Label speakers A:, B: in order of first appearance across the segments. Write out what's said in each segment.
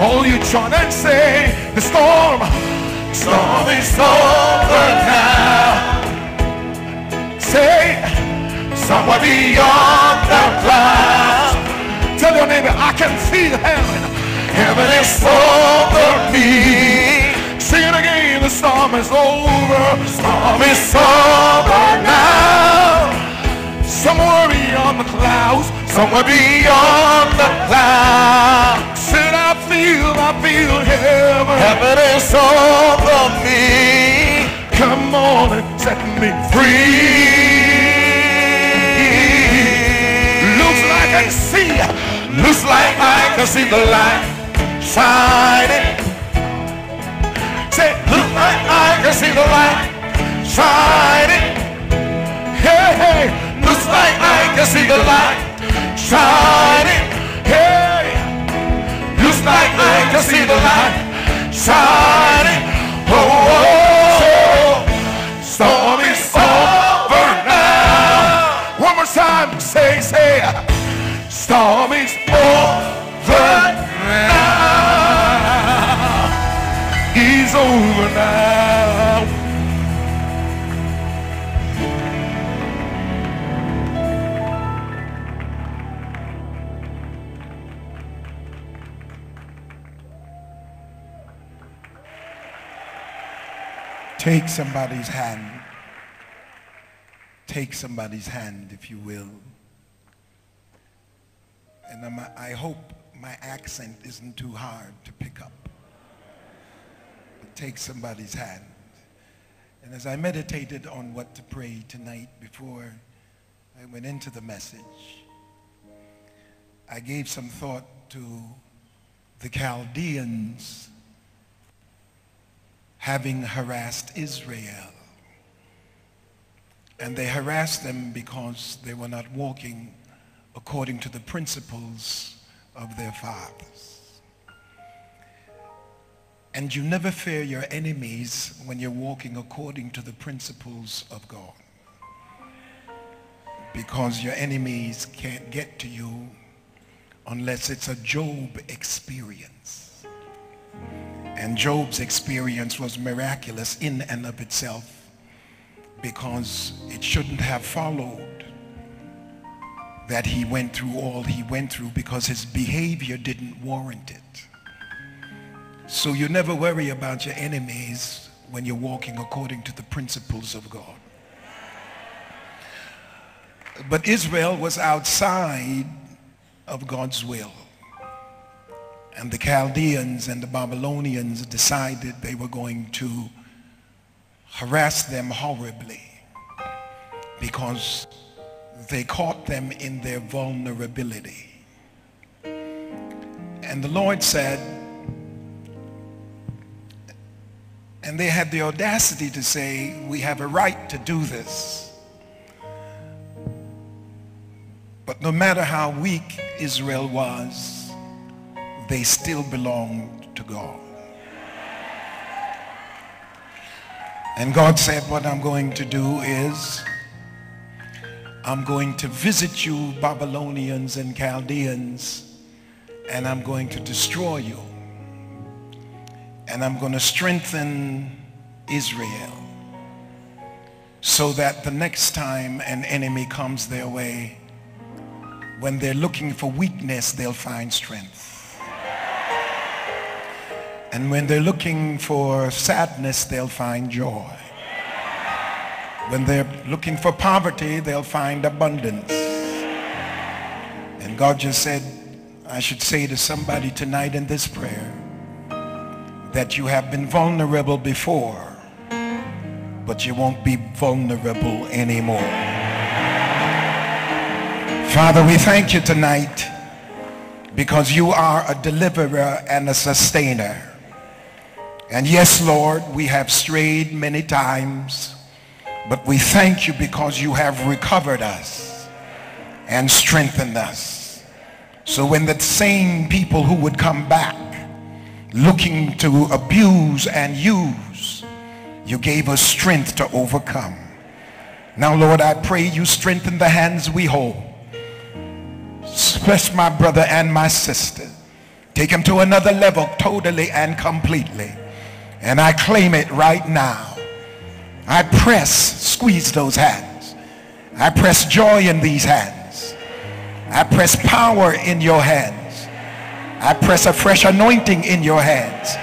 A: All you join and say, the storm, storm is over now. Say, somewhere beyond the clouds. Tell your neighbor, I can feel heaven. Heaven is over me. Sing it again, the storm is over. Storm is over now. Somewhere beyond the clouds. Somewhere beyond the clouds. Said I feel, I feel heaven. Heaven is over me. Come on and set me free. Looks like I can see. Looks like I can see the light shining. Say, look like I can see the light shining. Hey, hey, looks like I can see the light shining. Hey, looks like I can see the light shining. Take somebody's hand. Take somebody's hand, if you will. And I'm, I hope my accent isn't too hard to pick up. But take somebody's hand. And as I meditated on what to pray tonight before I went into the message, I gave some thought to the Chaldeans having harassed Israel. And they harassed them because they were not walking according to the principles of their fathers. And you never fear your enemies when you're walking according to the principles of God. Because your enemies can't get to you unless it's a Job experience. And Job's experience was miraculous in and of itself because it shouldn't have followed that he went through all he went through because his behavior didn't warrant it. So you never worry about your enemies when you're walking according to the principles of God. But Israel was outside of God's will. And the Chaldeans and the Babylonians decided they were going to harass them horribly because they caught them in their vulnerability. And the Lord said, and they had the audacity to say, we have a right to do this. But no matter how weak Israel was, they still belonged to God. And God said, what I'm going to do is, I'm going to visit you Babylonians and Chaldeans, and I'm going to destroy you. And I'm going to strengthen Israel so that the next time an enemy comes their way, when they're looking for weakness, they'll find strength. And when they're looking for sadness, they'll find joy. When they're looking for poverty, they'll find abundance. And God just said, I should say to somebody tonight in this prayer that you have been vulnerable before, but you won't be vulnerable anymore. Father, we thank you tonight because you are a deliverer and a sustainer. And yes, Lord, we have strayed many times, But we thank you because you have recovered us and strengthened us. So when the same people who would come back looking to abuse and use, you gave us strength to overcome. Now, Lord, I pray you strengthen the hands we hold. Bless my brother and my sister. Take him to another level totally and completely. And I claim it right now. I press, squeeze those hands. I press joy in these hands. I press power in your hands. I press a fresh anointing in your hands.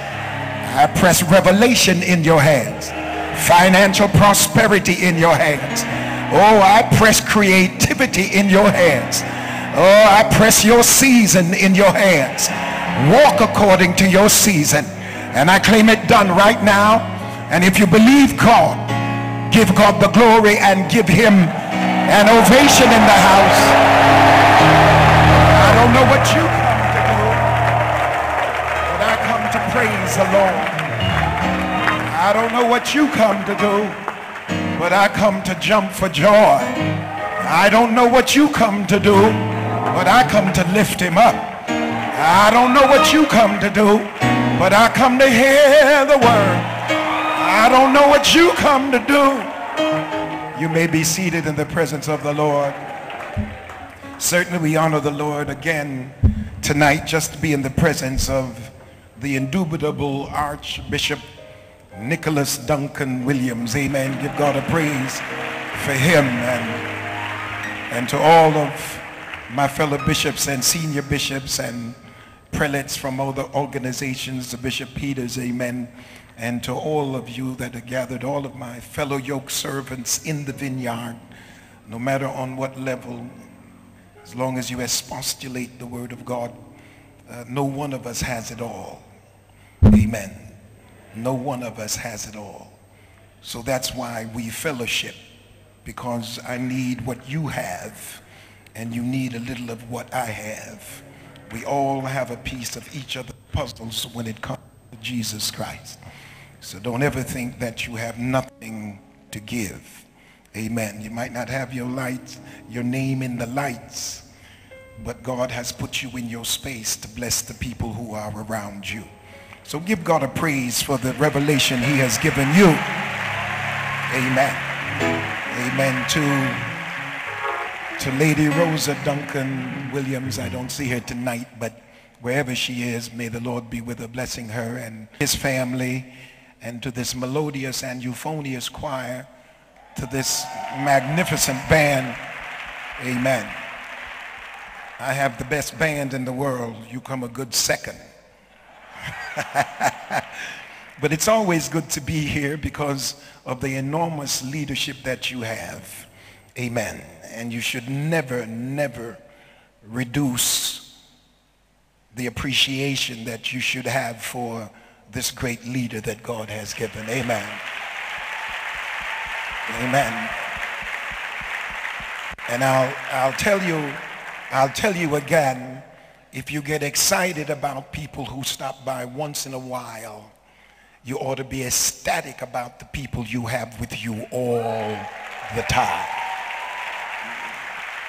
A: I press revelation in your hands. Financial prosperity in your hands. Oh, I press creativity in your hands. Oh, I press your season in your hands. Walk according to your season. And I claim it done right now. And if you believe God, give God the glory and give him an ovation in the house. I don't know what you come to do, but I come to praise the Lord. I don't know what you come to do, but I come to jump for joy. I don't know what you come to do, but I come to lift him up. I don't know what you come to do, but I come to hear the word. I don't know what you come to do. You may be seated in the presence of the Lord. Certainly we honor the Lord again tonight just to be in the presence of the indubitable Archbishop Nicholas Duncan Williams. Amen. Give God a praise for him and, and to all of my fellow bishops and senior bishops and prelates from other organizations, the Bishop Peters, amen, and to all of you that are gathered, all of my fellow yoke servants in the vineyard, no matter on what level, as long as you expostulate the word of God, uh, no one of us has it all. Amen. No one of us has it all. So that's why we fellowship, because I need what you have, and you need a little of what I have. We all have a piece of each of the puzzles when it comes to Jesus Christ. So don't ever think that you have nothing to give. Amen. You might not have your lights, your name in the lights, but God has put you in your space to bless the people who are around you. So give God a praise for the revelation he has given you. Amen. Amen. To to Lady Rosa Duncan Williams. I don't see her tonight, but wherever she is, may the Lord be with her, blessing her and his family, and to this melodious and euphonious choir, to this magnificent band. Amen. I have the best band in the world. You come a good second. but it's always good to be here because of the enormous leadership that you have. Amen. And you should never, never reduce the appreciation that you should have for this great leader that God has given. Amen. Amen. And I'll, I'll tell you, I'll tell you again, if you get excited about people who stop by once in a while, you ought to be ecstatic about the people you have with you all the time.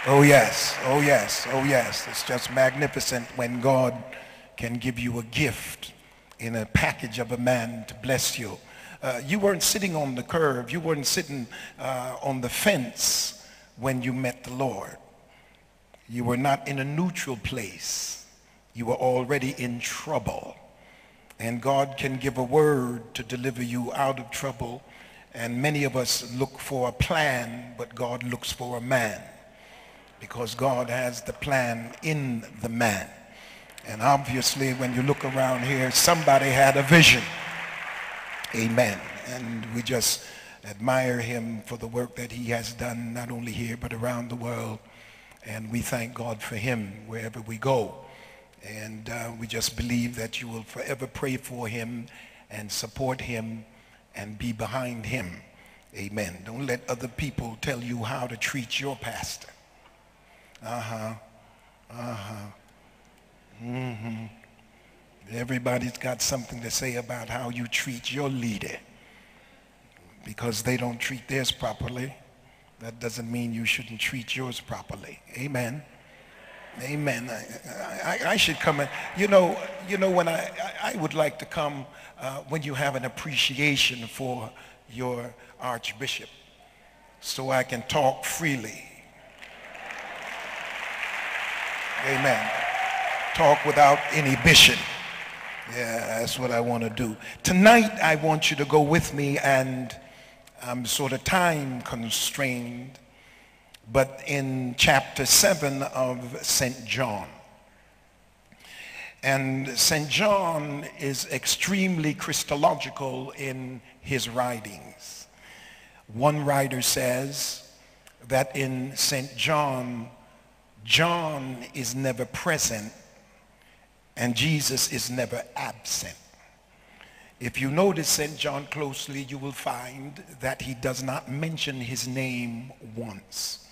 A: Oh, yes. Oh, yes. Oh, yes. It's just magnificent when God can give you a gift in a package of a man to bless you. Uh, you weren't sitting on the curb. You weren't sitting uh, on the fence when you met the Lord. You were not in a neutral place. You were already in trouble. And God can give a word to deliver you out of trouble. And many of us look for a plan, but God looks for a man because God has the plan in the man. And obviously, when you look around here, somebody had a vision. Amen. And we just admire him for the work that he has done, not only here, but around the world. And we thank God for him wherever we go. And uh, we just believe that you will forever pray for him and support him and be behind him. Amen. Don't let other people tell you how to treat your pastor. Uh-huh. Uh-huh. Mm-hmm. Everybody's got something to say about how you treat your leader. because they don't treat theirs properly. That doesn't mean you shouldn't treat yours properly. Amen. Amen. I, I, I should come in. You know, you know when I, I would like to come uh, when you have an appreciation for your archbishop so I can talk freely. Amen. Talk without inhibition. Yeah, that's what I want to do. Tonight, I want you to go with me, and I'm sort of time constrained, but in chapter 7 of St. John. And St. John is extremely Christological in his writings. One writer says that in St. John, John is never present and Jesus is never absent. If you notice St. John closely, you will find that he does not mention his name once.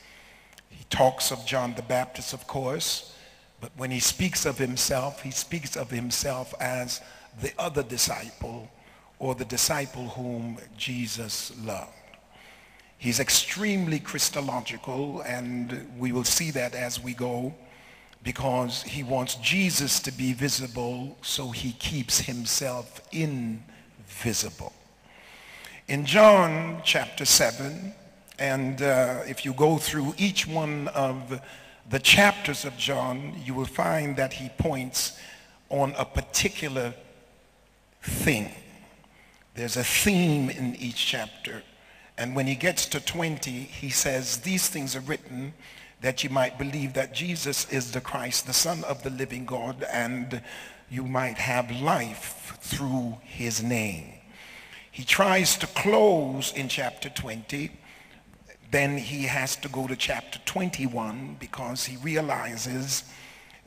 A: He talks of John the Baptist, of course, but when he speaks of himself, he speaks of himself as the other disciple or the disciple whom Jesus loved. He's extremely Christological, and we will see that as we go because he wants Jesus to be visible, so he keeps himself invisible. In John chapter 7, and uh, if you go through each one of the chapters of John, you will find that he points on a particular thing. There's a theme in each chapter. And when he gets to 20, he says, these things are written that you might believe that Jesus is the Christ, the Son of the living God, and you might have life through his name. He tries to close in chapter 20. Then he has to go to chapter 21 because he realizes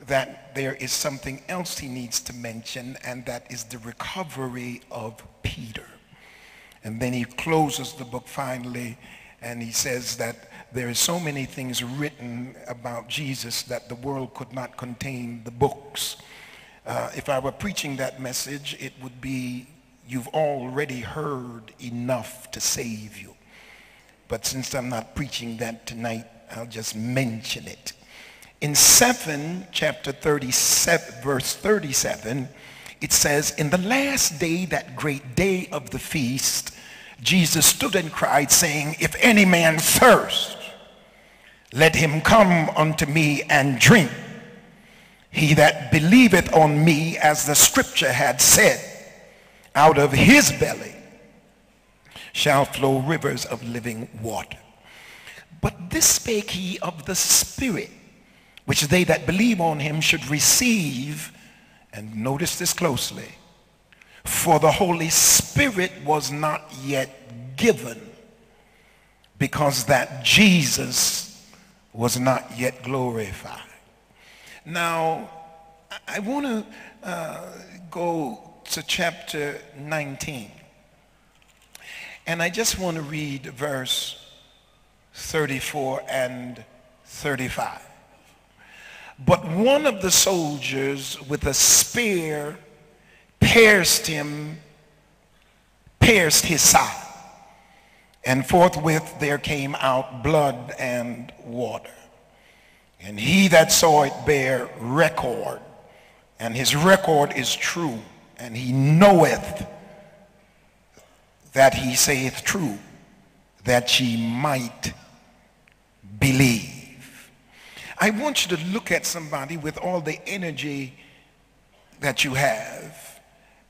A: that there is something else he needs to mention, and that is the recovery of Peter. And then he closes the book finally, and he says that there are so many things written about Jesus that the world could not contain the books. Uh, if I were preaching that message, it would be, you've already heard enough to save you. But since I'm not preaching that tonight, I'll just mention it. In 7, chapter 37, verse 37, it says, In the last day, that great day of the feast, Jesus stood and cried, saying, If any man thirst, let him come unto me and drink. He that believeth on me, as the scripture had said, out of his belly shall flow rivers of living water. But this spake he of the Spirit, which they that believe on him should receive. And notice this closely. For the Holy Spirit was not yet given because that Jesus was not yet glorified. Now, I want to uh, go to chapter 19. And I just want to read verse 34 and 35. But one of the soldiers with a spear pierced him, pierced his side and forthwith there came out blood and water. And he that saw it bare record, and his record is true, and he knoweth that he saith true, that ye might believe. I want you to look at somebody with all the energy that you have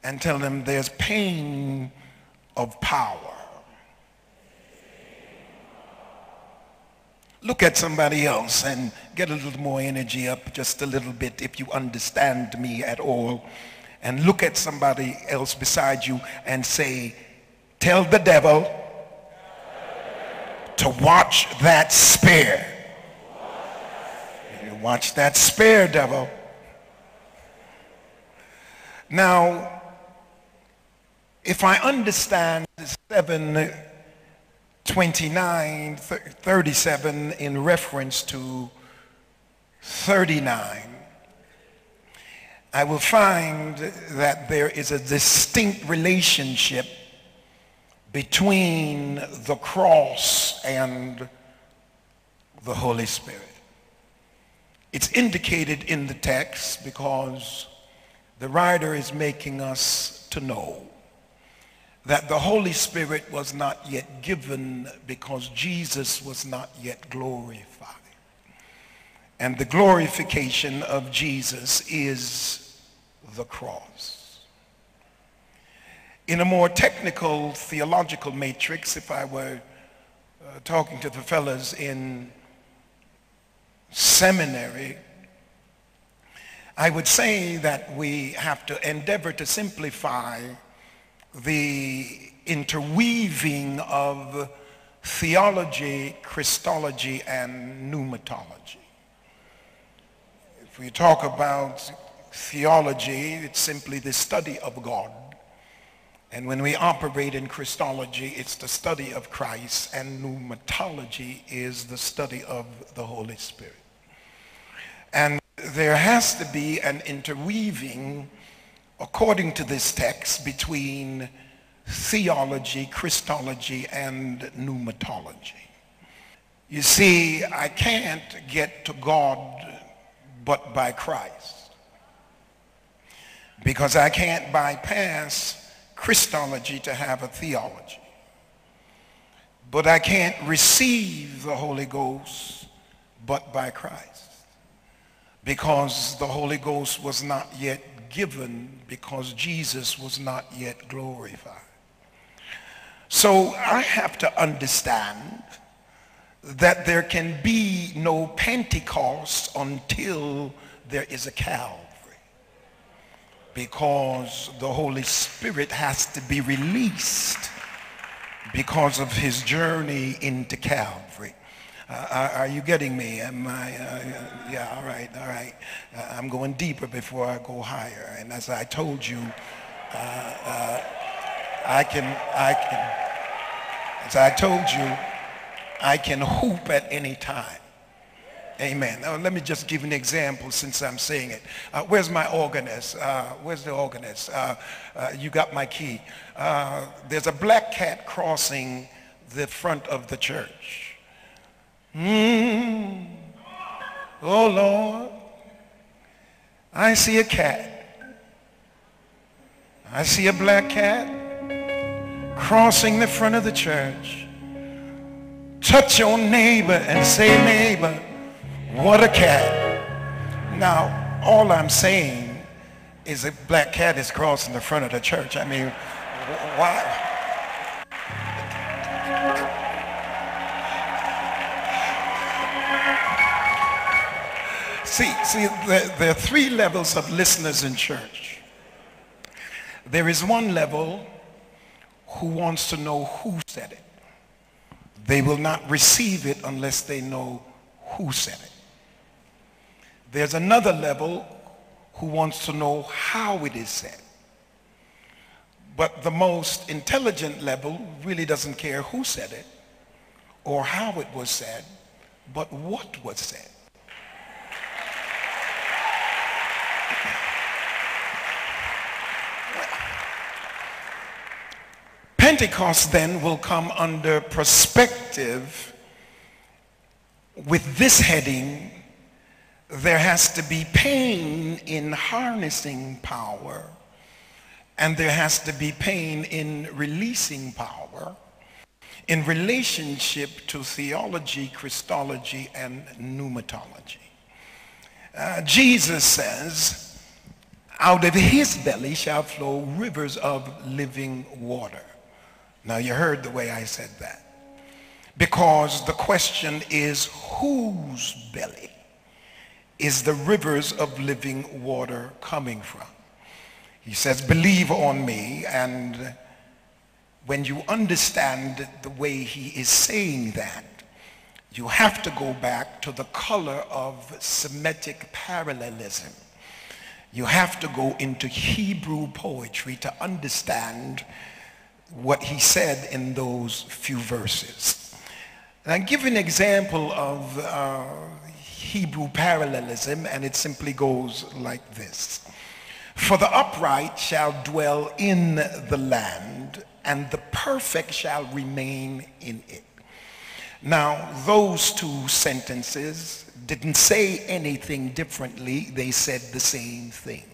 A: and tell them there's pain of power. Look at somebody else and get a little more energy up just a little bit if you understand me at all. And look at somebody else beside you and say, tell the devil to watch that spear. Watch that spare devil. Now, if I understand seven 29, 37 in reference to 39, I will find that there is a distinct relationship between the cross and the Holy Spirit. It's indicated in the text because the writer is making us to know that the Holy Spirit was not yet given because Jesus was not yet glorified. And the glorification of Jesus is the cross. In a more technical theological matrix, if I were uh, talking to the fellows in seminary, I would say that we have to endeavor to simplify the interweaving of theology, Christology, and pneumatology. If we talk about theology, it's simply the study of God. And when we operate in Christology, it's the study of Christ, and pneumatology is the study of the Holy Spirit. And there has to be an interweaving, according to this text, between theology, Christology, and pneumatology. You see, I can't get to God but by Christ. Because I can't bypass Christology to have a theology. But I can't receive the Holy Ghost but by Christ because the Holy Ghost was not yet given because Jesus was not yet glorified. So I have to understand that there can be no Pentecost until there is a Calvary because the Holy Spirit has to be released because of his journey into Calvary. Uh, are, you getting me? Am I, uh, yeah, all right, all right. Uh, I'm going deeper before I go higher. And as I told you, uh, uh, I can, I can, as I told you, I can hoop at any time. Amen. Now, let me just give an example since I'm saying it. Uh, where's my organist? Uh, where's the organist? Uh, you got my key. there's a black cat crossing the front of the church. Mm. Oh Lord, I see a cat. I see a black cat crossing the front of the church. Touch your neighbor and say, neighbor, what a cat. Now, all I'm saying is a black cat is crossing the front of the church. I mean, why? See, see, there, there, are three levels of listeners in church. There is one level who wants to know who said it. They will not receive it unless they know who said it. There's another level who wants to know how it is said. But the most intelligent level really doesn't care who said it or how it was said, but what was said. Pentecost then will come under perspective with this heading, there has to be pain in harnessing power and there has to be pain in releasing power in relationship to theology, Christology, and pneumatology. Uh, Jesus says, out of his belly shall flow rivers of living water. Now you heard the way I said that. Because the question is whose belly is the rivers of living water coming from? He says, believe on me. And when you understand the way he is saying that, you have to go back to the color of Semitic parallelism. You have to go into Hebrew poetry to understand what he said in those few verses. And I give an example of uh, Hebrew parallelism, and it simply goes like this. For the upright shall dwell in the land, and the perfect shall remain in it. Now, those two sentences didn't say anything differently. They said the same thing.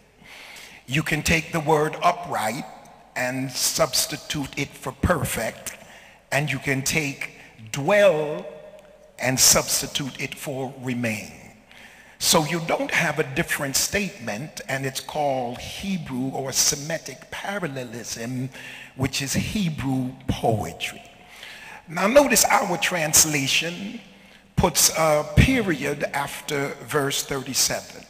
A: You can take the word upright and substitute it for perfect, and you can take dwell and substitute it for remain. So you don't have a different statement, and it's called Hebrew or Semitic parallelism, which is Hebrew poetry. Now notice our translation puts a period after verse 37.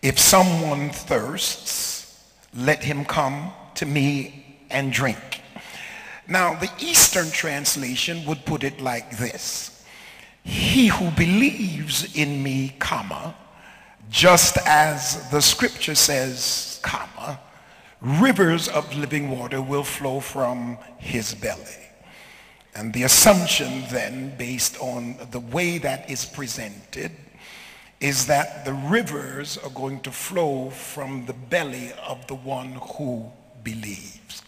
A: If someone thirsts, let him come to me and drink. Now the Eastern translation would put it like this. He who believes in me, comma, just as the scripture says, comma, rivers of living water will flow from his belly. And the assumption then, based on the way that is presented, is that the rivers are going to flow from the belly of the one who believes.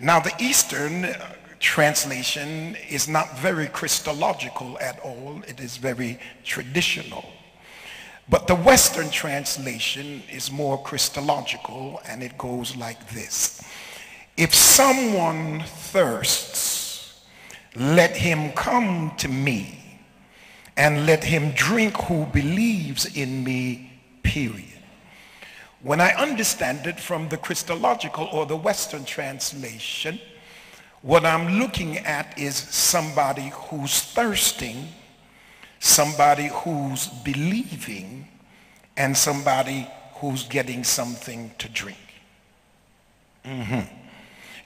A: Now, the Eastern translation is not very Christological at all. It is very traditional. But the Western translation is more Christological, and it goes like this. If someone thirsts, let him come to me and let him drink who believes in me, period. When I understand it from the Christological or the Western translation, what I'm looking at is somebody who's thirsting, somebody who's believing, and somebody who's getting something to drink. Mm-hmm.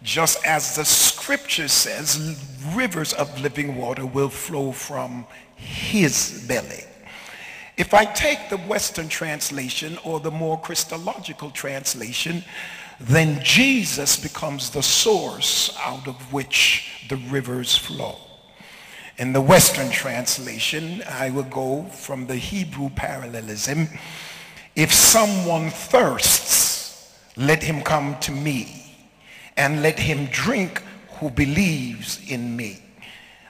A: Just as the scripture says, rivers of living water will flow from his belly. If I take the Western translation or the more Christological translation, then Jesus becomes the source out of which the rivers flow. In the Western translation, I will go from the Hebrew parallelism. If someone thirsts, let him come to me and let him drink who believes in me.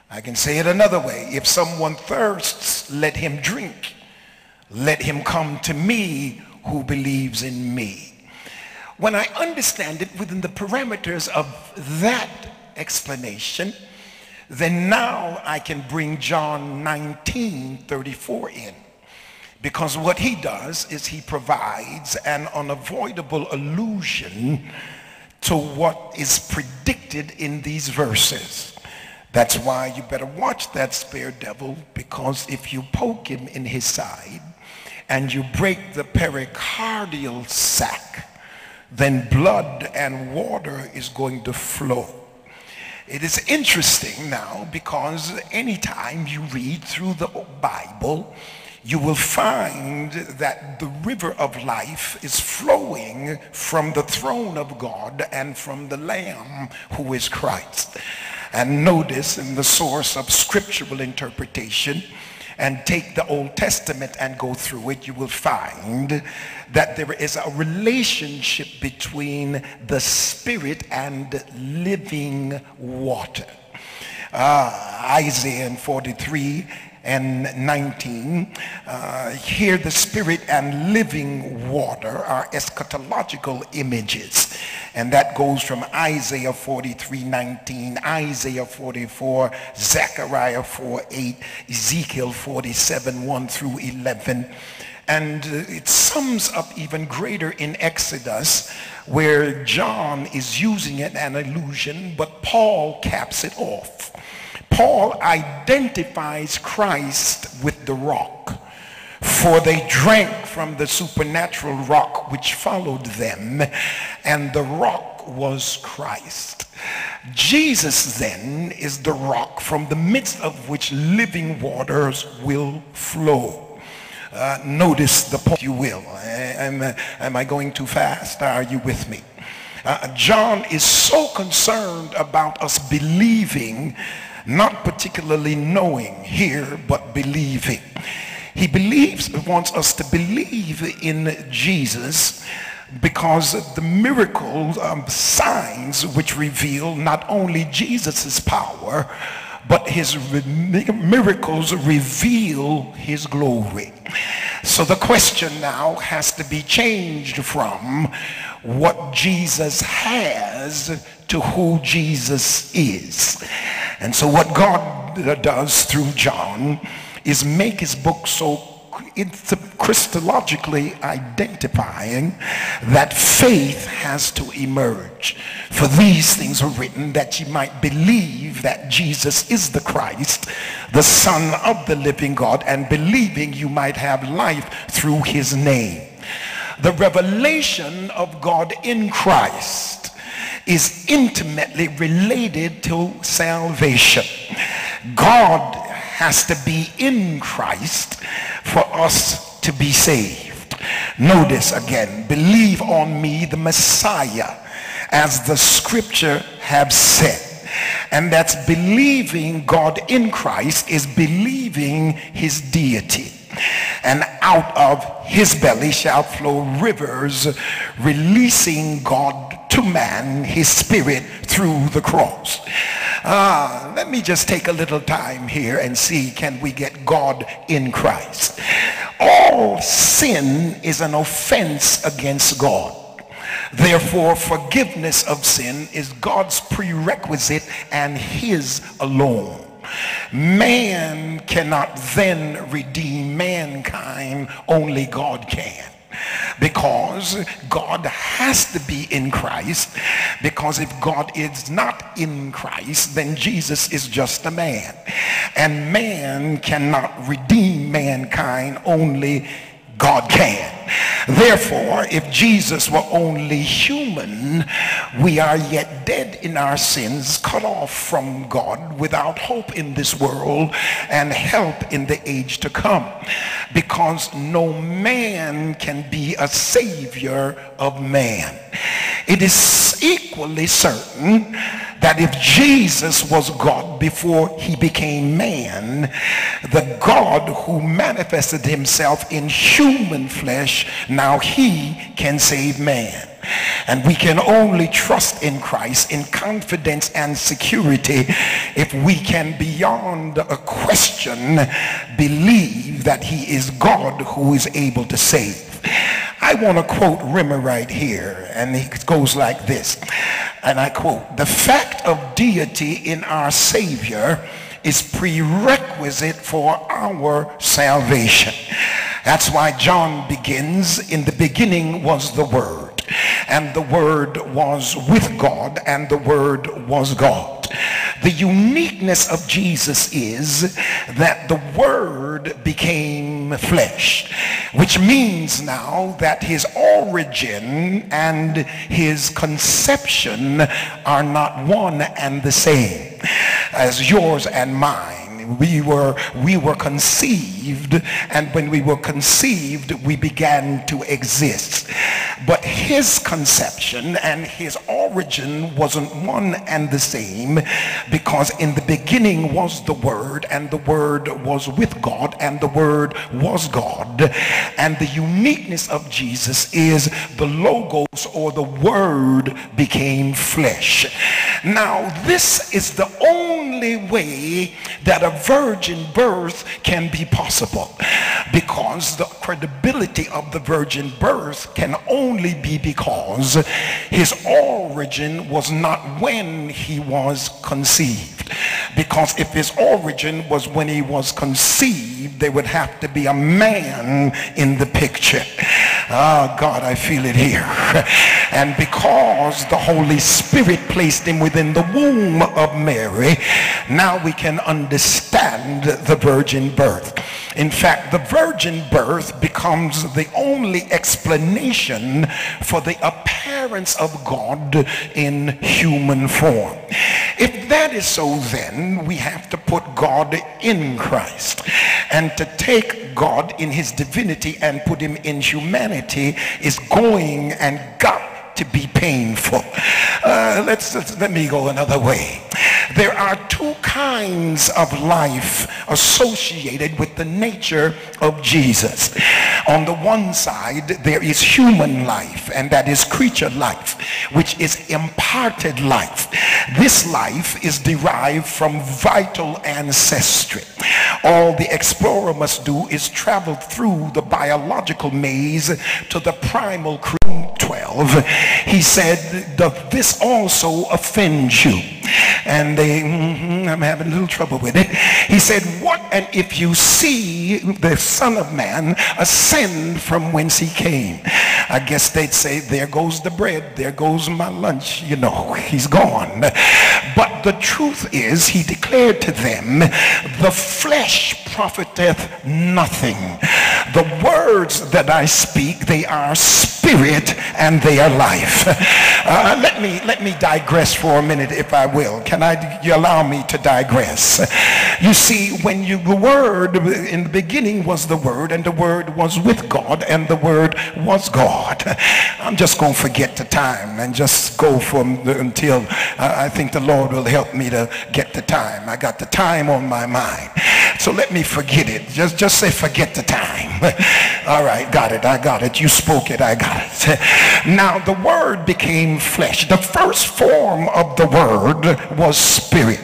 A: I can say it another way. If someone thirsts, let him drink. Let him come to me who believes in me. When I understand it within the parameters of that explanation, then now I can bring John 19, 34 in. Because what he does is he provides an unavoidable allusion to what is predicted in these verses. That's why you better watch that spare devil because if you poke him in his side and you break the pericardial sac, then blood and water is going to flow. It is interesting now because anytime you read through the Bible, you will find that the river of life is flowing from the throne of God and from the Lamb who is Christ. And notice in the source of scriptural interpretation, and take the Old Testament and go through it, you will find that there is a relationship between the spirit and living water. Uh, Isaiah 43 and 19. Uh, here the spirit and living water are eschatological images. And that goes from Isaiah 43, 19, Isaiah 44, Zechariah 4, 8, Ezekiel 47, 1 through 11. And uh, it sums up even greater in Exodus where John is using it an illusion, but Paul caps it off. Paul identifies Christ with the rock. For they drank from the supernatural rock which followed them, and the rock was Christ. Jesus then is the rock from the midst of which living waters will flow. Uh, notice the point, you will. Am, am I going too fast? Are you with me? Uh, John is so concerned about us believing not particularly knowing here, but believing. He believes, wants us to believe in Jesus because the miracles, um, signs which reveal not only Jesus' power, but his miracles reveal his glory. So the question now has to be changed from what Jesus has to who Jesus is. And so what God does through John is make his book so it's Christologically identifying that faith has to emerge. For these things are written that you might believe that Jesus is the Christ, the Son of the living God, and believing you might have life through his name. The revelation of God in Christ is intimately related to salvation. God has to be in Christ for us to be saved. Notice again, believe on me, the Messiah, as the scripture have said. And that's believing God in Christ is believing his deity. And out of his belly shall flow rivers, releasing God to man, his spirit through the cross. Ah, let me just take a little time here and see can we get God in Christ. All sin is an offense against God. Therefore, forgiveness of sin is God's prerequisite and his alone. Man cannot then redeem mankind, only God can because God has to be in Christ. Because if God is not in Christ then Jesus is just a man. And man cannot redeem mankind. Only God can. Therefore, if Jesus were only human, we are yet dead in our sins, cut off from God, without hope in this world and help in the age to come. Because no man can be a savior of man. It is equally certain that if Jesus was God before he became man, the God who manifested himself in human flesh, now he can save man. And we can only trust in Christ in confidence and security if we can beyond a question believe that he is God who is able to save. I want to quote Rimmer right here, and it goes like this. And I quote, the fact of deity in our Savior is prerequisite for our salvation. That's why John begins, in the beginning was the Word, and the Word was with God, and the Word was God. The uniqueness of Jesus is that the Word became flesh, which means now that his origin and his conception are not one and the same as yours and mine we were we were conceived and when we were conceived we began to exist. But his conception and his origin wasn't one and the same because in the beginning was the word and the word was with God and the word was God. And the uniqueness of Jesus is the logos or the word became flesh. Now this is the only way that a virgin birth can be possible because the credibility of the virgin birth can only be because his origin was not when he was conceived. Because if his origin was when he was conceived there would have to be a man in the picture. Oh God I feel it here. And because the Holy Spirit placed him within the womb of Mary now we can understand the virgin birth in fact, the virgin birth becomes the only explanation for the appearance of God in human form. If that is so, then we have to put God in Christ. And to take God in his divinity and put him in humanity is going and got to be painful. Uh, let's, let's, let me go another way. There are two kinds of life associated with the nature of Jesus. On the one side, there is human life, and that is creature life, which is imparted life. This life is derived from vital ancestry. All the explorer must do is travel through the biological maze to the primal crew 12. He said, Does this also offend you? And they, mm-hmm, I'm having a little trouble with it. He said, What and if you see the Son of Man ascend from whence he came? I guess they'd say, There goes the bread, there goes my lunch. You know, he's gone. But the truth is, he declared to them, The flesh profiteth nothing. The words that I speak, they are spirit and they are life. Uh, let me let me digress for a minute if I will. Can I you allow me to digress? You see, when you the word in the beginning was the word and the word was with God and the word was God. I'm just going to forget the time and just go for until uh, I think the Lord will help me to get the time. I got the time on my mind. So let me forget it. Just just say forget the time. All right, got it. I got it. You spoke it. I got it. Now the word became flesh. The first form of the word was spirit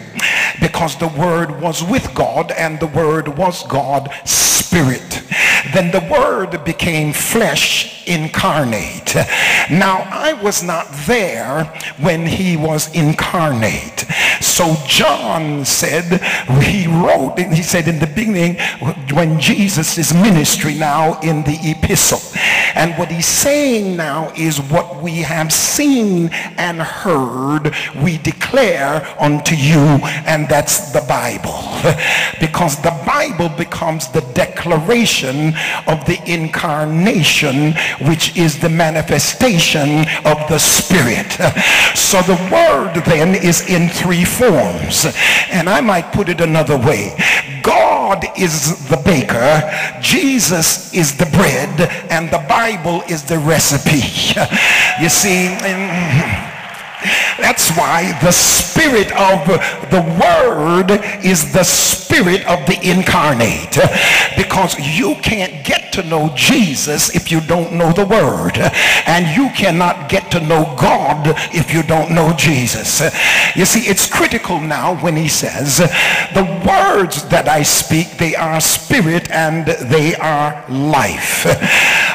A: because the word was with God and the word was God spirit. Then the word became flesh incarnate. Now I was not there when he was incarnate. So John said, he wrote, he said in the beginning when Jesus is ministry now in the epistle. And what he's saying now is what we have seen and heard we declare unto you and that's the Bible. because the Bible becomes the declaration of the incarnation which is the manifestation of the Spirit. So the word then is in three forms. And I might put it another way. God is the baker, Jesus is the bread, and the Bible is the recipe. You see, that's why the spirit of the word is the spirit of the incarnate. Because you can't get to know Jesus if you don't know the word. And you cannot get to know God if you don't know Jesus. You see, it's critical now when he says, the words that I speak, they are spirit and they are life.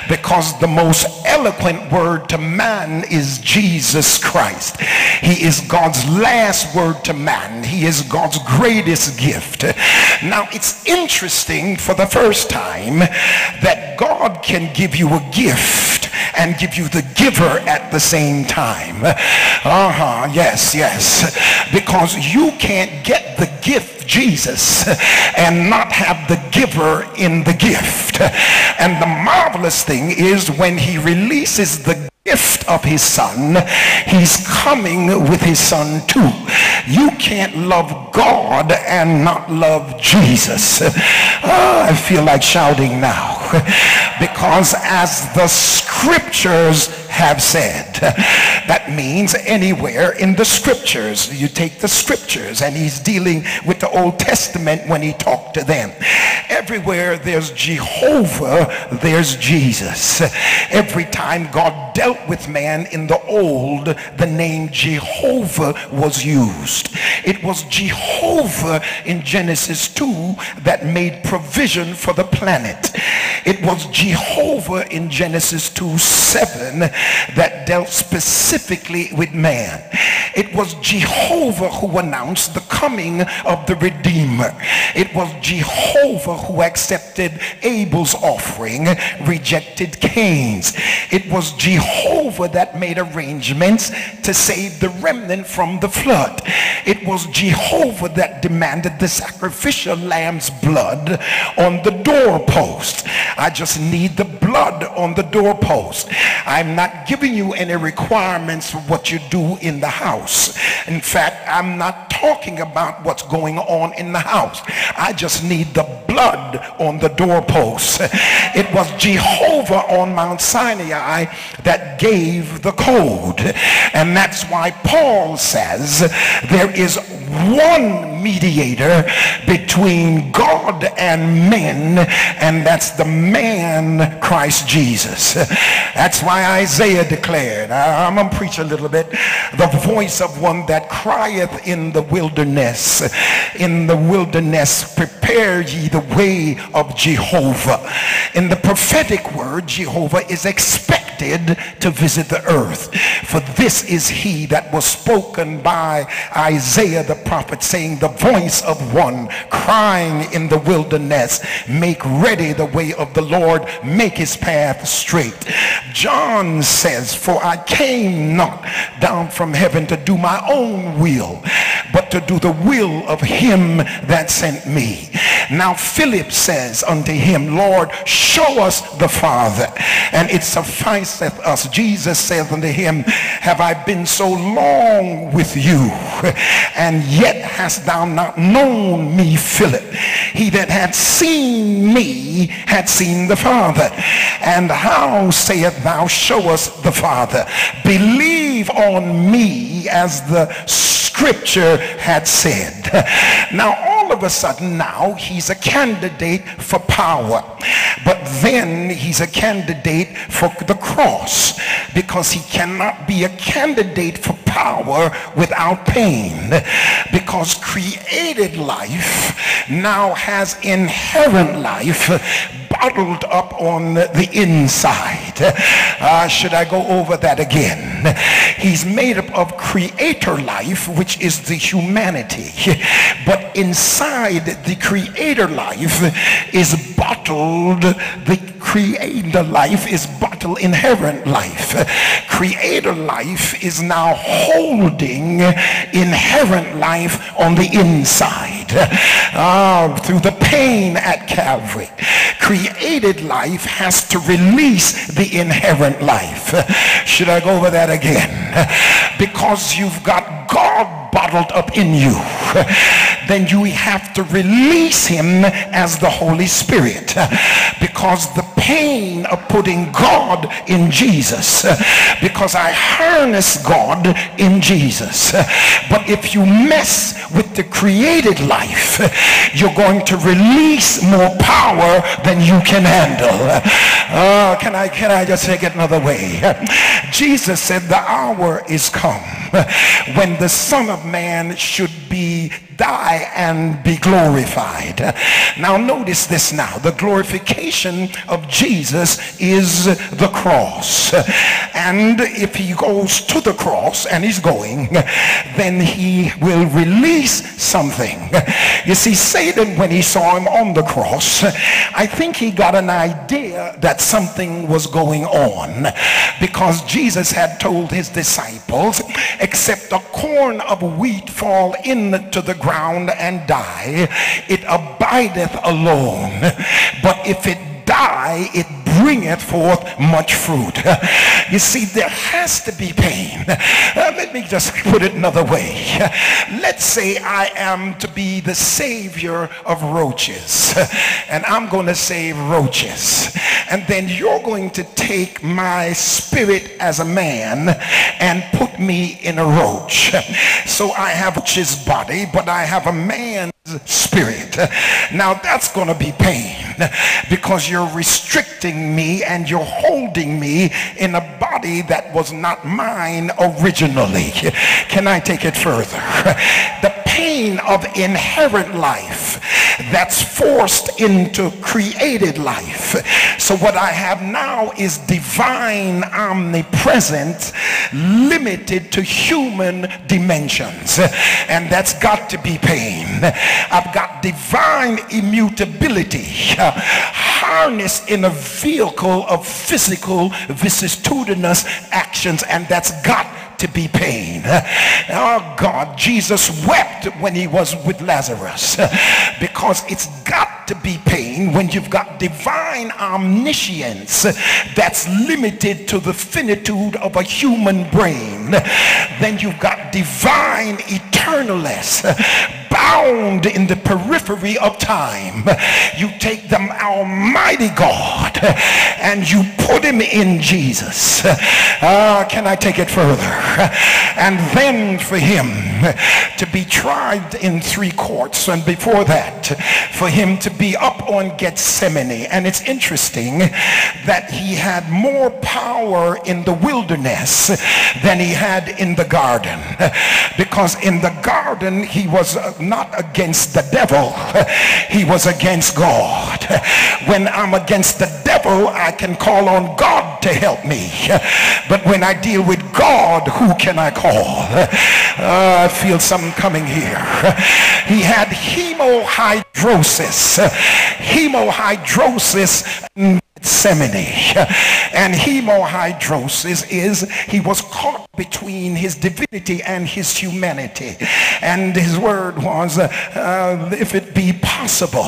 A: Because the most eloquent word to man is Jesus Christ. He is God's last word to man. He is God's greatest gift. Now, it's interesting for the first time that God can give you a gift and give you the giver at the same time. Uh-huh, yes, yes. Because you can't get the gift Jesus and not have the giver in the gift. And the marvelous thing is when he releases the gift of his son, he's coming with his son too. You can't love God and not love Jesus. Oh, I feel like shouting now. Because as the scriptures have said. That means anywhere in the scriptures. You take the scriptures and he's dealing with the Old Testament when he talked to them. Everywhere there's Jehovah, there's Jesus. Every time God dealt with man in the old, the name Jehovah was used. It was Jehovah in Genesis 2 that made provision for the planet. It was Jehovah in Genesis 2 7 that dealt specifically with man. It was Jehovah who announced the coming of the Redeemer. It was Jehovah who accepted Abel's offering, rejected Cain's. It was Jehovah that made arrangements to save the remnant from the flood. It was Jehovah that demanded the sacrificial lamb's blood on the doorpost. I just need the blood on the doorpost. I'm not giving you any requirements for what you do in the house. In fact, I'm not talking about what's going on in the house. I just need the blood on the doorpost. It was Jehovah on Mount Sinai that gave the code. And that's why Paul says there is one mediator between God and men, and that's the man Christ Jesus. That's why Isaiah declared, I'm going to preach a little bit, the voice of one that crieth in the wilderness, in the wilderness, prepare ye the way of Jehovah. In the prophetic word, Jehovah is expected to visit the earth. For this is he that was spoken by Isaiah the prophet saying, the voice of one crying in the wilderness, make ready the way of the Lord, make his path straight. John says, for I came not down from heaven to do my own will, but to do the will of him that sent me. Now Philip says unto him, Lord, show us the Father, and it sufficeth us. Jesus saith unto him, have I been so long with you, and yet hast thou not known me, Philip? He that had seen me had seen the Father. And how sayest thou, show us the Father? Believe on me as the scripture had said. Now all of a sudden now he's a candidate for power. But then he's a candidate for the cross because he cannot be a candidate for power without pain because created life now has inherent life bottled up on the inside. Uh, should I go over that again? He's made up of creator life, which is the humanity. But inside the creator life is bottled the creator life is bottled inherent life. Creator life is now holding inherent life on the inside. Uh, through the pain at Calvary. Created life has to release the inherent life. Should I go over that again? Because you've got God bottled up in you, then you have to release him as the Holy Spirit. Because the pain of putting God in Jesus, because I harness God in Jesus. But if you mess with the created life, you're going to release more power than you can handle. Uh, can I can I just take it another way? Jesus said the hour is come when the Son of Man should be die and be glorified. Now notice this now. The glorification of Jesus is the cross. And if he goes to the cross, and he's going, then he will release something. You see, Satan, when he saw him on the cross, I think he got an idea that something was going on because Jesus had told his disciples, except a corn of wheat fall into the ground and die, it abideth alone. But if it die, it bringeth forth much fruit. You see, there has to be pain. Uh, let me just put it another way. Let's say I am to be the savior of roaches, and I'm going to save roaches. And then you're going to take my spirit as a man and put me in a roach. So I have roach's body, but I have a man spirit. Now that's going to be pain because you're restricting me and you're holding me in a body that was not mine originally. Can I take it further? The pain of inherent life that's forced into created life. So what I have now is divine omnipresent limited to human dimensions and that's got to be pain. I've got divine immutability harnessed in a vehicle of physical vicissitudinous actions and that's got to be pain. Oh God, Jesus wept when he was with Lazarus because it's got to be pain when you've got divine omniscience that's limited to the finitude of a human brain. Then you've got divine eternalness bound in the periphery of time. You take the Almighty God and you put him in Jesus. Uh, can I take it further? And then for him to be tried in three courts and before that for him to be up on Gethsemane. And it's interesting that he had more power in the wilderness than he had in the garden. Because in the garden he was not against the devil. He was against God. When I'm against the devil I can call on God to help me. But when I deal with God who can I call? Uh, I feel something coming here. He had hemohidrosis hemohidrosis Gethsemane. And hemohidrosis is he was caught between his divinity and his humanity. And his word was, uh, uh, if it be possible,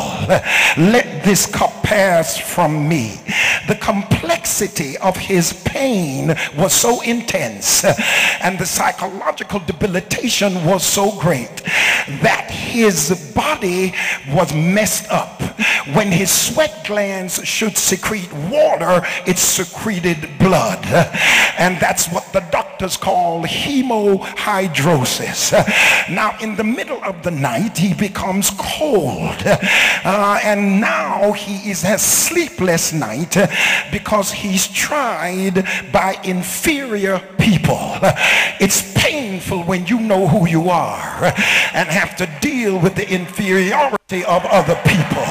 A: let this cup pass from me. The complexity of his pain was so intense and the psychological debilitation was so great that his body was messed up. When his sweat glands should secrete secrete water, it secreted blood. And that's what the doctors call hemohidrosis. Now, in the middle of the night, he becomes cold. Uh, and now he is a sleepless night because he's tried by inferior people. It's painful when you know who you are and have to deal with the inferiority of other people.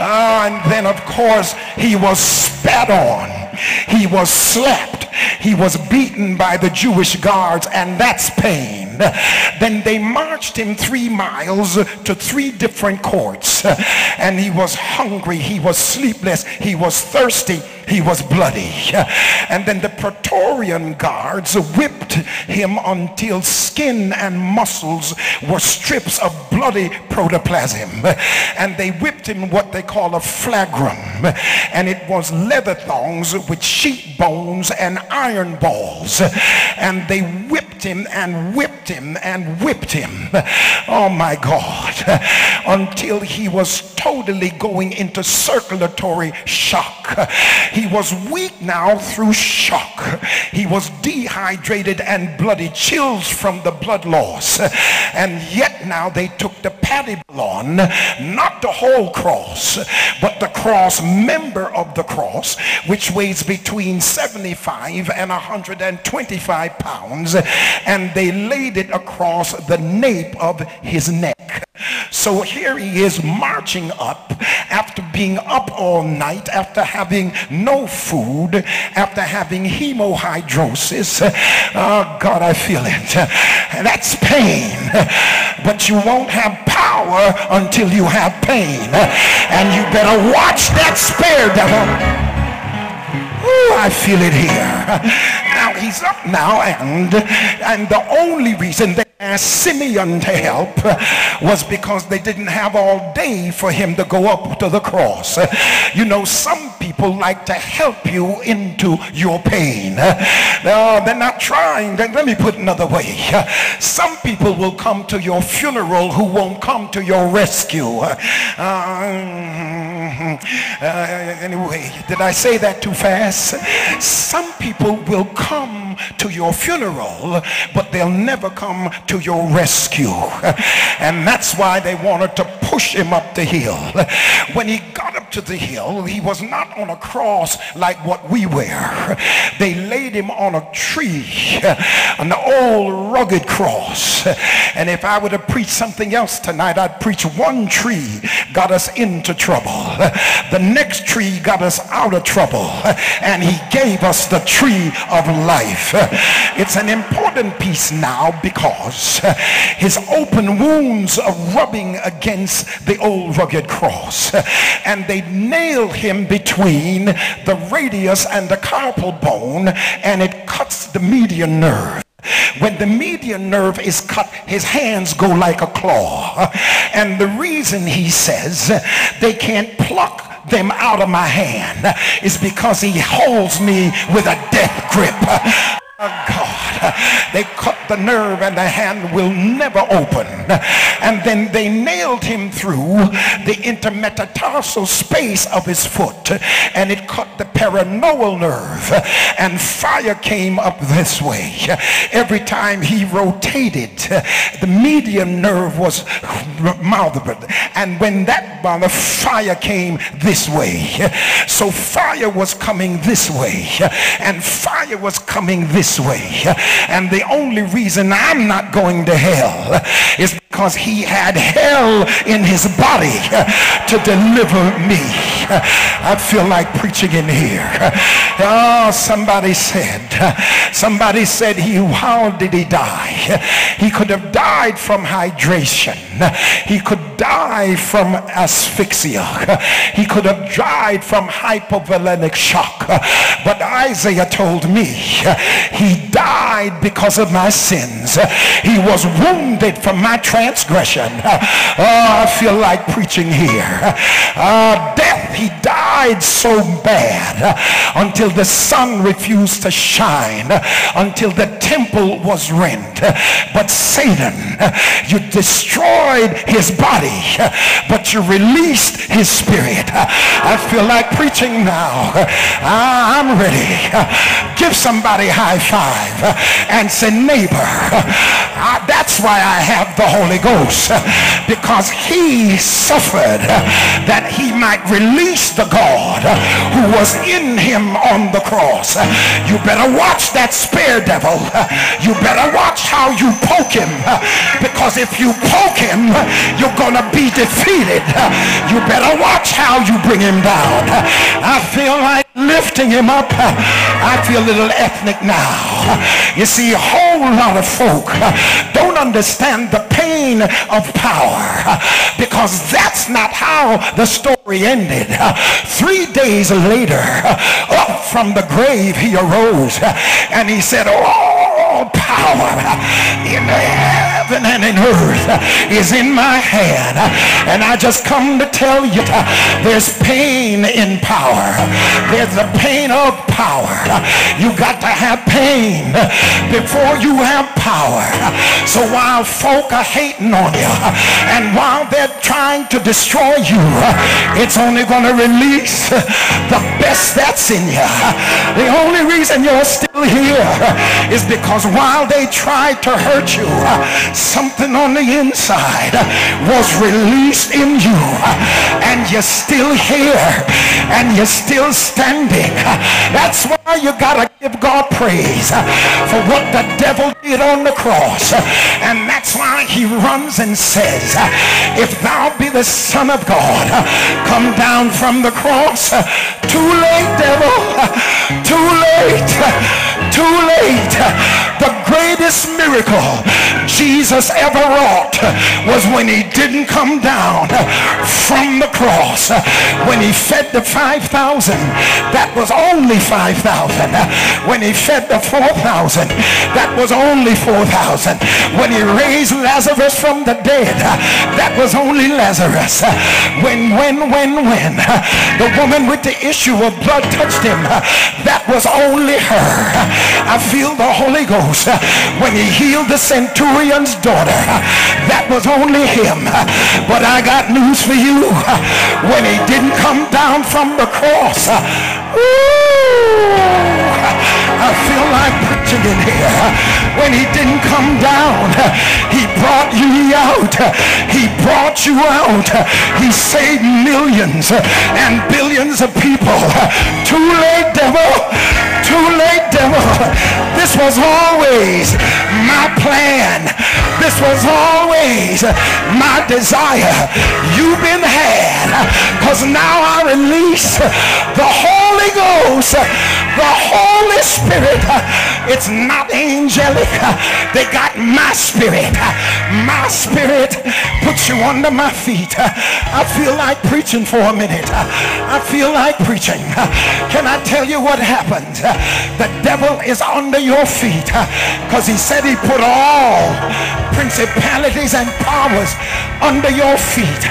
A: Uh, and then, of course, he was spat on. He was slapped. He was beaten by the Jewish guards, and that's pain. Then they marched him three miles to three different courts, and he was hungry, he was sleepless, he was thirsty, he was bloody. And then the Praetorian guards whipped him until skin and muscles were strips of bloody protoplasm. And they whipped him what they call a flagrum. And it was leather thongs with sheep bones and iron balls. And they whipped him and whipped him and whipped him. Oh my God. Until he was totally going into circulatory shock. He was weak now through shock. He was dehydrated and bloody chills from the blood loss. And yet now they took the patibulum, not the whole cross, but the cross member of the cross, which weighs between 75 and 125 pounds, and they laid it across the nape of his neck. So here he is marching up after being up all night, after having no food, after having hemohidrosis. Oh ah, God, I feel it. That's pain. But you won't have power until you have pain. And you better watch that spare devil. Ooh, I feel it here. Now he's up now and and the only reason they asked Simeon to help was because they didn't have all day for him to go up to the cross. You know, some people like to help you into your pain. No, they're not trying. Let me put another way. Some people will come to your funeral who won't come to your rescue. Uh, uh, anyway, did I say that too fast? Some people will come to your funeral, but they'll never come to your rescue. And that's why they wanted to push him up the hill. When he got up to the hill, he was not on a cross like what we were. They laid him on a tree, an old rugged cross. And if I were to preach something else tonight, I'd preach one tree got us into trouble. The next tree got us out of trouble. And he gave us the tree of life. It's an important piece now because his open wounds are rubbing against the old rugged cross. And they nail him between the radius and the carpal bone and it cuts the median nerve. When the median nerve is cut, his hands go like a claw. And the reason he says they can't pluck them out of my hand is because he holds me with a death grip. God. They cut the nerve and the hand will never open. And then they nailed him through the intermetatarsal space of his foot and it cut the peroneal nerve and fire came up this way. Every time he rotated, the median nerve was malleable. And when that the fire came this way. So fire was coming this way and fire was coming this way. And the only reason I'm not going to hell is because he had hell in his body to deliver me. I feel like preaching in here. Oh, somebody said, somebody said he, how did he die? He could have died from hydration. He could die from asphyxia. He could have died from hypovolemic shock. But Isaiah told me he died because of my sins. He was wounded for my transgression. Oh, I feel like preaching here. Uh, death, he died so bad uh, until the sun refused to shine, uh, until the temple was rent. Uh, but Satan, you destroyed his body, but you released his spirit. I feel like preaching now. I'm ready. Give somebody high five and say, neighbor, that's why I have the Holy Ghost because he suffered that he might release the God who was in him on the cross. You better watch that spare devil. You better watch how you poke him because if you poke him, you're going to be defeated. You better watch how you bring him down. I feel like lifting him up. I feel a little ethnic now. You see, a whole lot of folk don't understand the pain of power because that's not how the story ended. Three days later, up from the grave he arose and he said, all power in heaven and in earth is in my hand. And I just come to tell you there's pain in power. There's the pain of power. You got to have pain before you have power. So while folk are hating on you and while they're trying to destroy you, it's only going to release the best that's in you. The only reason you're still here is because while they tried to hurt you, something on the inside was released in you and you're still here and you're still standing. That's why you gotta give God praise for what the devil did on the cross. And that's why he runs and says, if thou be the son of God, come down from the cross. Too late, devil. Too late. Too late. The greatest miracle Jesus ever wrought was when he didn't come down from the cross. When he fed the 5,000, that was only 5,000. When he fed the 4,000, that was only 4,000. When he raised Lazarus from the dead, that was only Lazarus. When, when, when, when the woman with the issue of blood touched him, that was only her. I feel the Holy Ghost uh, when he healed the centurion's daughter. That was only him. Uh, but I got news for you. Uh, when he didn't come down from the cross, I feel like preaching in here. When he didn't come down, he brought you out. He brought you out. He saved millions and billions of people. Too late, devil. Too late, devil. This was always my plan. This was always my desire. You've been had because now I release the Holy Ghost, the Holy Spirit. It's not angelic. They got my spirit. My spirit puts you under my feet. I feel like preaching for a minute. I feel like preaching. Can I tell you what happened? The devil is under your feet because he said he put all principalities and powers under your feet.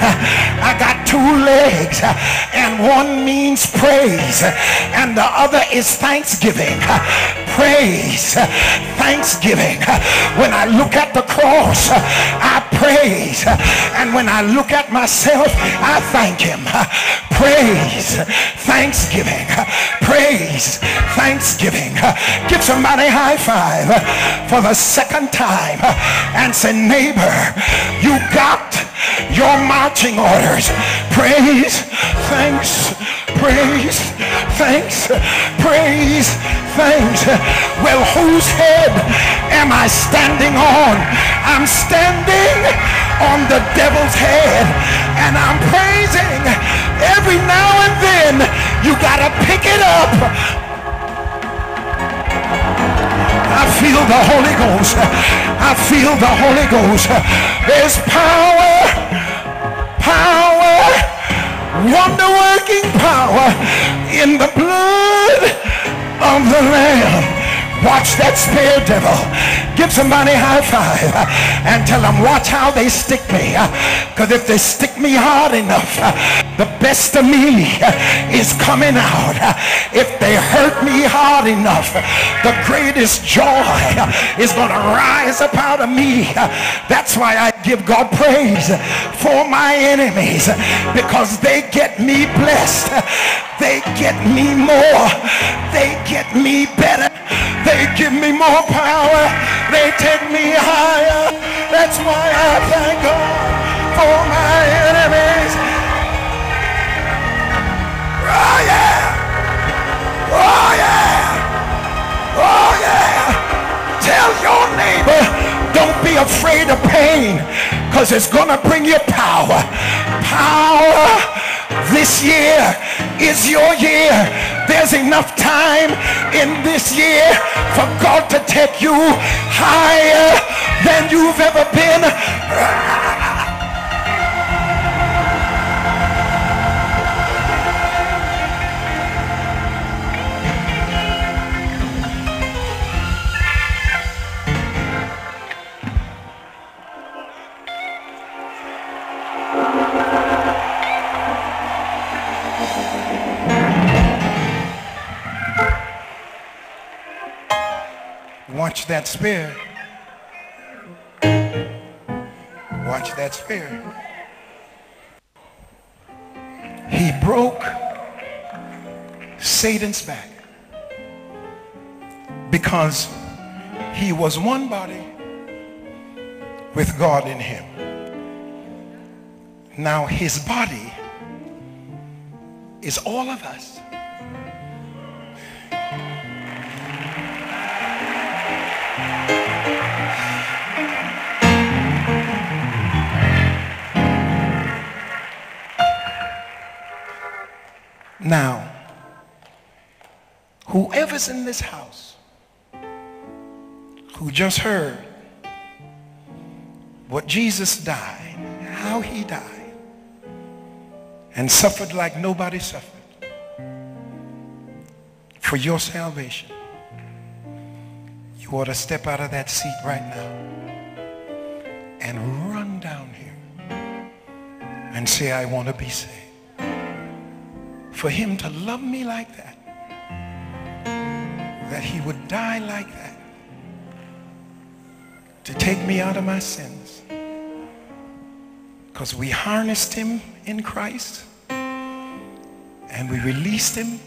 A: I got two legs and one means praise and the other is thanksgiving. Praise. Thanksgiving. When I look at the cross, I praise. And when I look at myself, I thank him. Praise. Thanksgiving. Praise. Thanksgiving. Give somebody a high five for the second time and say, neighbor, you got your marching orders. Praise, thanks, praise, thanks, praise, thanks. Well, whose head am I standing on? I'm standing on the devil's head and I'm praising every now and then you gotta pick it up I feel the Holy Ghost. I feel the Holy Ghost. There's power, power, wonder-working power in the blood of the Lamb. Watch that spear devil. Give somebody a high five and tell them, watch how they stick me. Because if they stick me hard enough, the best of me is coming out. If they hurt me hard enough, the greatest joy is going to rise up out of me. That's why I give God praise for my enemies because they get me blessed. They get me more. They get me better. They give me more power. They take me higher. That's why I thank God for my enemies. Oh yeah. Oh yeah. Oh yeah. Tell your neighbor, don't be afraid of pain because it's to bring you power. Power this year is your year. There's enough time in this year for God to take you higher than you've ever been. Watch that spear. Watch that spear. He broke Satan's back because he was one body with God in him. Now his body is all of us. Now, whoever's in this house who just heard what Jesus died, how he died, and suffered like nobody suffered for your salvation, you ought to step out of that seat right now and run down here and say, I want to be saved for him to love me like that, that he would die like that, to take me out of my sins. Because we harnessed him in Christ and we released him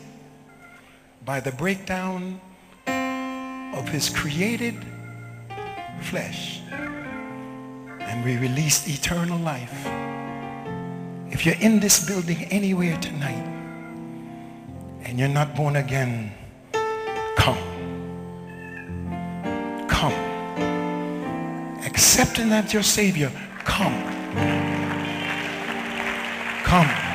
A: by the breakdown of his created flesh. And we released eternal life. If you're in this building anywhere tonight, and you're not born again, come. Come. Accepting that your Savior, come. Come.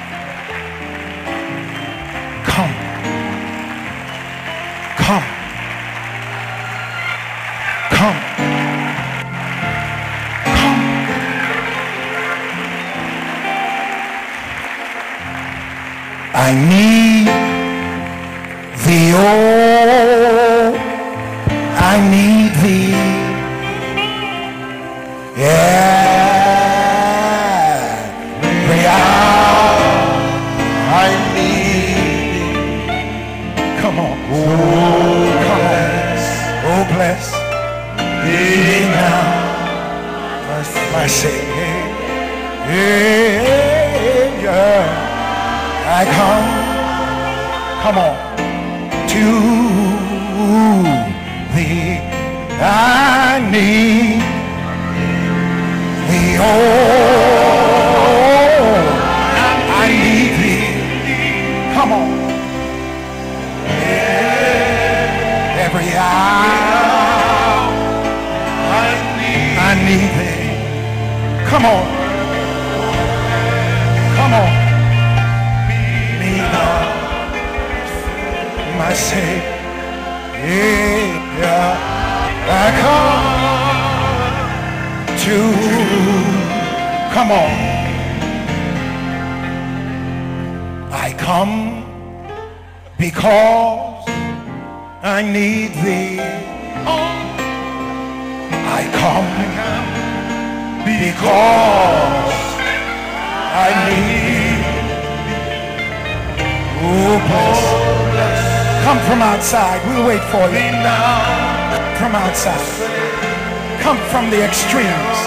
A: Wait for you. From outside. Come from the extremes.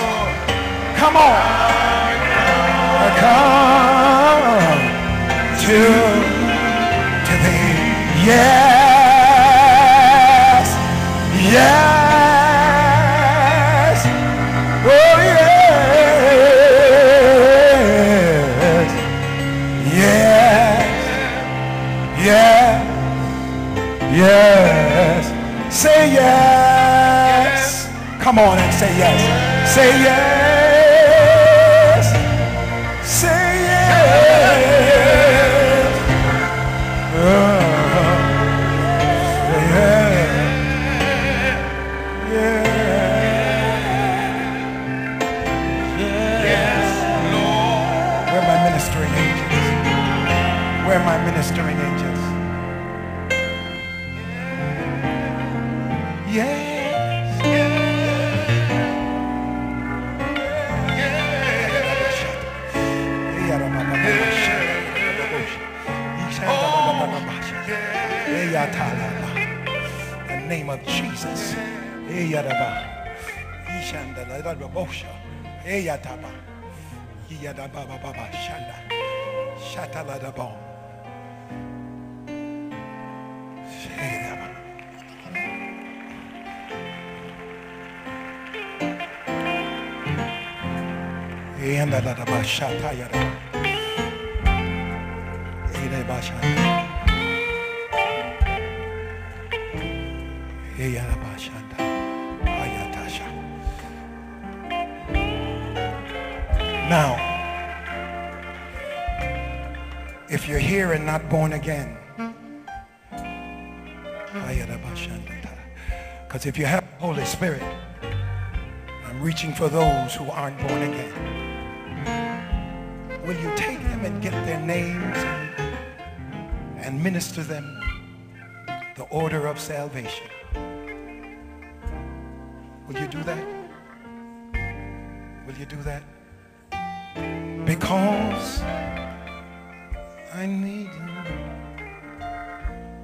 A: Come on. Come to, to thee. Yes. Yes. Yes. Come on and say yes. Say yes. Of Jesus. Shatalabon. Now, if you're here and not born again, because if you have the Holy Spirit, I'm reaching for those who aren't born again. Will you take them and get their names and, and minister them the order of salvation? Will you do that? Will you do that? Because I need you.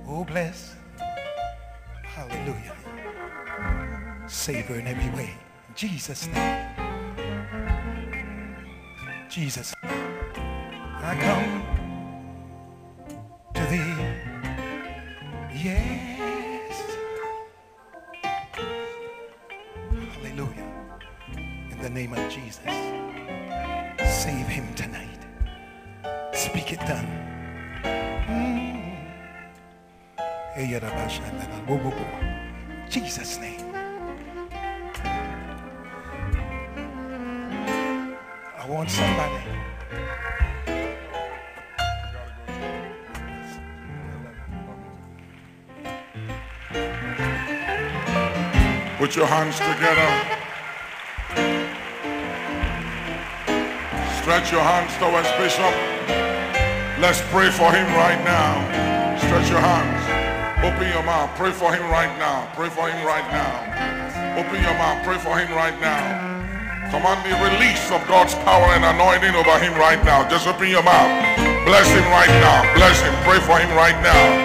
A: Oh, bless. Hallelujah. Savor in every way. In Jesus' name. Jesus. I come Speak it done. Jesus' name. I want somebody.
B: Put your hands together. Stretch your hands towards Bishop. Let's pray for him right now. Stretch your hands. Open your mouth. Pray for him right now. Pray for him right now. Open your mouth. Pray for him right now. Command the release of God's power and anointing over him right now. Just open your mouth. Bless him right now. Bless him. Pray for him right now.